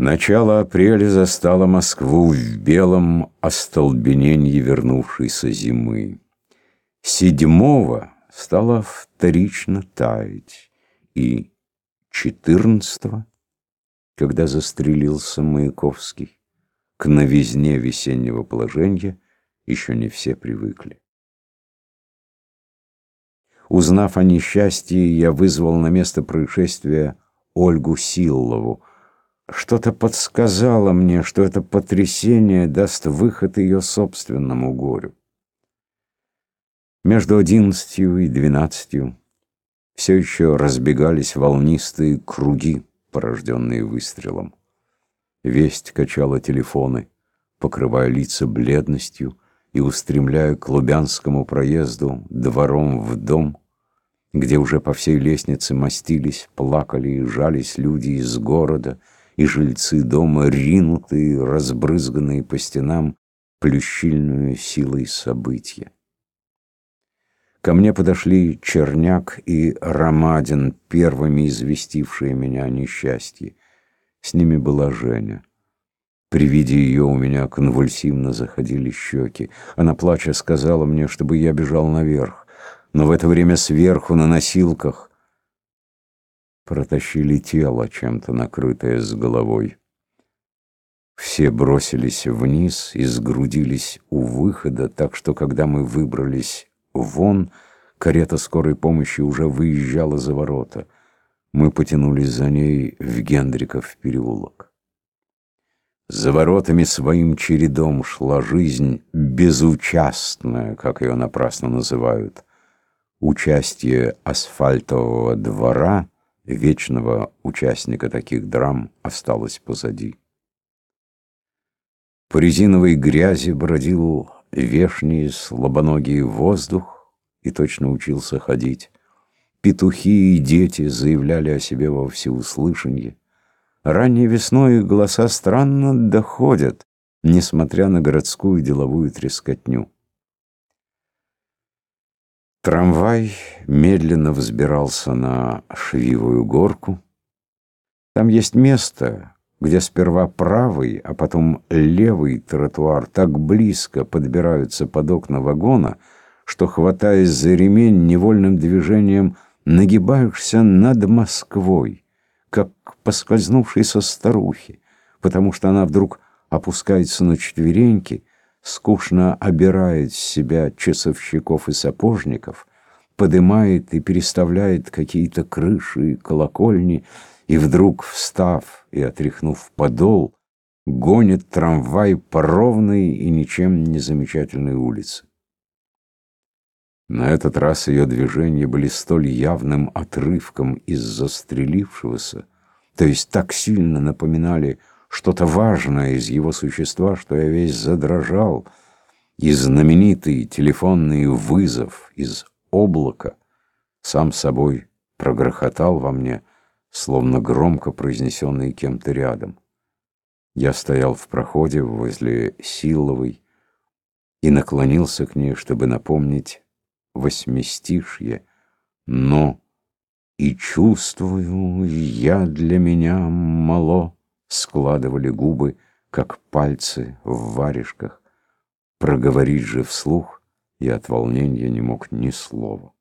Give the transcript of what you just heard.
Начало апреля застало Москву в белом остолбенении вернувшейся зимы. Седьмого стало вторично таять, и четырнадцатого, когда застрелился Маяковский, к новизне весеннего положения еще не все привыкли. Узнав о несчастье, я вызвал на место происшествия Ольгу Силлову, что-то подсказало мне, что это потрясение даст выход ее собственному горю. Между одиннадцатью и двенадцатью все еще разбегались волнистые круги, порожденные выстрелом. Весть качала телефоны, покрывая лица бледностью и устремляя к Лубянскому проезду двором в дом, где уже по всей лестнице мастились, плакали и жались люди из города — и жильцы дома, ринутые, разбрызганные по стенам плющильную силой события. Ко мне подошли Черняк и Ромадин, первыми известившие меня о несчастье. С ними была Женя. При виде ее у меня конвульсивно заходили щеки. Она, плача, сказала мне, чтобы я бежал наверх. Но в это время сверху на носилках протащили тело, чем-то накрытое с головой. Все бросились вниз и сгрудились у выхода, так что, когда мы выбрались вон, карета скорой помощи уже выезжала за ворота. Мы потянулись за ней в Гендриков переулок. За воротами своим чередом шла жизнь безучастная, как ее напрасно называют. Участие асфальтового двора — вечного участника таких драм осталось позади. По резиновой грязи бродил вешний слабоногий воздух и точно учился ходить. Петухи и дети заявляли о себе во всеуслышанье. Ранней весной их голоса странно доходят, несмотря на городскую деловую трескотню. Трамвай медленно взбирался на швивую горку. Там есть место, где сперва правый, а потом левый тротуар так близко подбираются под окна вагона, что, хватаясь за ремень, невольным движением нагибаешься над Москвой, как поскользнувшейся старухи, потому что она вдруг опускается на четвереньки скучно обирает с себя часовщиков и сапожников, подымает и переставляет какие-то крыши и колокольни, и вдруг, встав и отряхнув подол, гонит трамвай по ровной и ничем не замечательной улице. На этот раз ее движения были столь явным отрывком из застрелившегося, то есть так сильно напоминали что-то важное из его существа, что я весь задрожал, и знаменитый телефонный вызов из облака сам собой прогрохотал во мне, словно громко произнесенный кем-то рядом. Я стоял в проходе возле Силовой и наклонился к ней, чтобы напомнить восьмистишье, но и чувствую я для меня мало складывали губы, как пальцы в варежках. Проговорить же вслух я от волнения не мог ни слова.